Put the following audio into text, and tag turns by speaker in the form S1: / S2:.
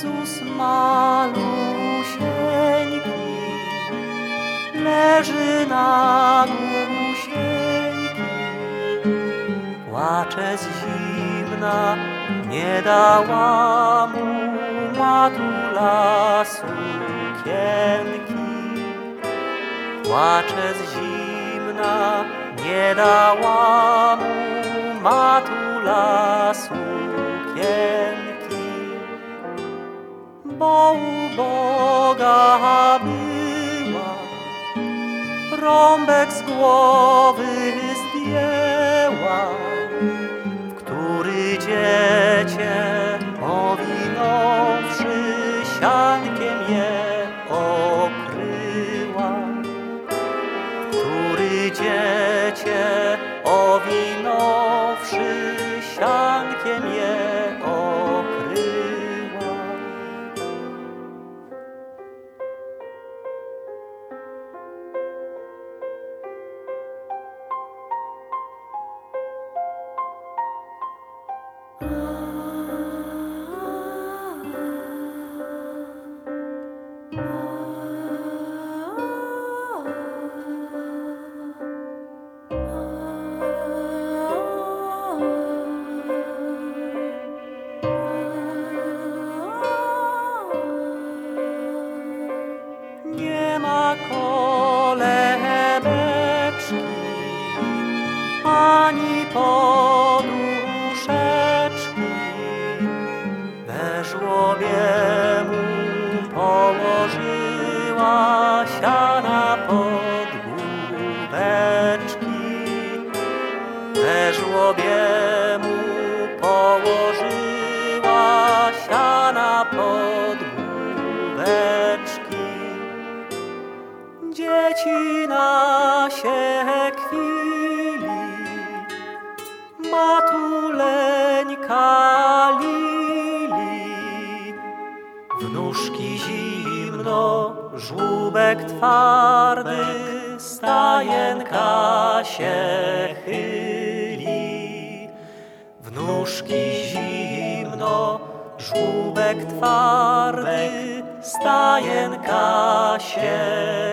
S1: Jezus malusieńki leży na gusieńki. Płacze z zimna, nie dała mu matula sukienki. Płacze z zimna, nie dała mu matula sukienki. Bo Boga była, rąbek z głowy zdjęła, w który dziecię owinąwszy siankiem je okryła. W który dziecię owinąwszy kolebeczki ani poduszeczki. We żłobie mu położyła siana pod główeczki. We żłobie Dzieci na się kwili, matuleńka lili. W nóżki zimno, żłóbek twardy, stajenka się chyli. W nóżki zimno, żłóbek twardy, stajenka się